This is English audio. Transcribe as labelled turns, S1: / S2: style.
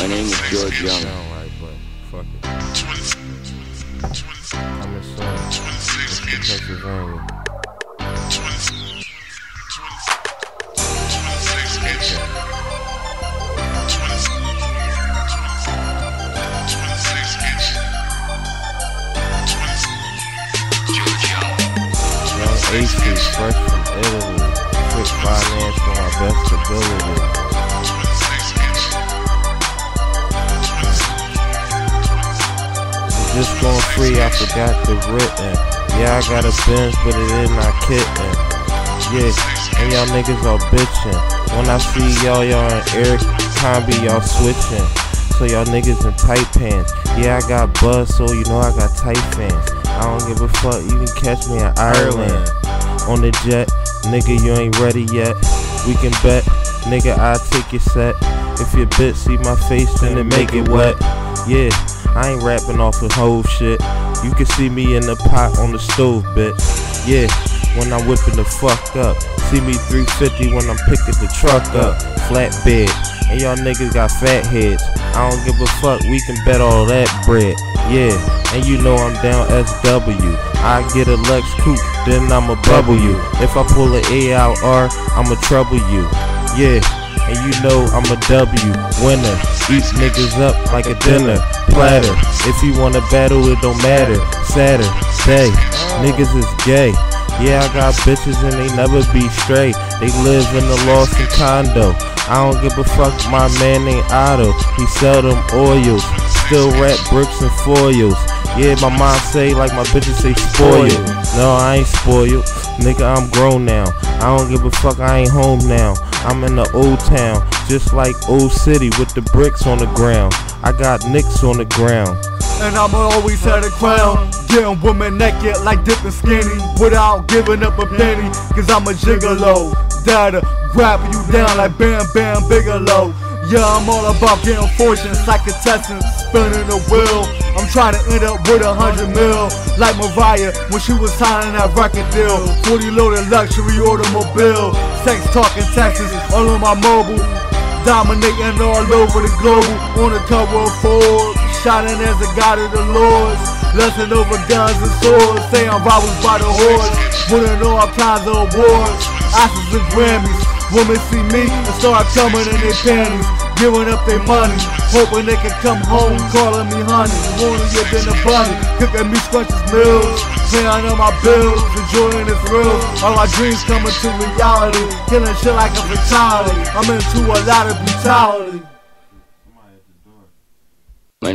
S1: My name is George Young.
S2: Sound right, but fuck it. I'm in Swing, Pennsylvania. Young aces, fresh from Italy. Quick finance for my best ability. Just going free, I forgot the written. Yeah, I got a Benz, but it is not kitten. Yeah, and y'all niggas are bitching. When I see y'all, y'all in Eric Combi, y'all switching. So y'all niggas in tight pants. Yeah, I got buzz, so you know I got tight fans. I don't give a fuck, you can catch me in Ireland. On the jet, nigga, you ain't ready yet. We can bet, nigga, I'll take your set. If your bitch see my face, then it make it wet. Yeah, I ain't rapping off of whole shit. You can see me in the pot on the stove, bitch. Yeah, when I'm whipping the fuck up. See me 350 when I'm picking the truck up. Flatbed, and y'all niggas got fat heads. I don't give a fuck, we can bet all that bread. Yeah, and you know I'm down SW. I get a Lex Coupe, then I'ma bubble you. If I pull an A out R, I'ma trouble you. Yeah, and you know I'm a W winner. Eat niggas up like a dinner platter. If you wanna battle, it don't matter. Saturday, niggas is gay. Yeah, I got bitches and they never be straight. They live in the Lawson condo. I don't give a fuck, my man ain't Otto. He sell them oils. Still rap bricks and foils. Yeah, my mom say like my bitches say spoiled. No, I ain't spoiled. Nigga, I'm grown now. I don't give a fuck, I ain't home now. I'm in the old town, just like old city with the bricks on the ground. I got nicks on the ground.
S3: And I'ma always have a crown. Getting women naked like dipping skinny without giving up a penny. Cause I'm a gigolo. That'll grab you down like Bam Bam Bigelow. Yeah, I'm all about getting fortunes like contestants, spinning the wheel. I'm trying to end up with a hundred mil, like Mariah when she was signing that record deal. Fully loaded luxury automobile, sex talking Texas, all on my mobile. Dominating all over the globe, on the cover of Forbes, shining as a god of the lords. Lusting over guns and swords, Say I'm robbers by the hordes, winning all kinds of awards, Oscars and Grammys. Women see me and start coming in their panties, giving up their money, hoping they can come home, calling me honey, wanting you than a bunny, cooking me scrumptious meals, paying on my bills, enjoying this real. All my dreams coming to reality, killing shit like a fatality. I'm into a lot of brutality.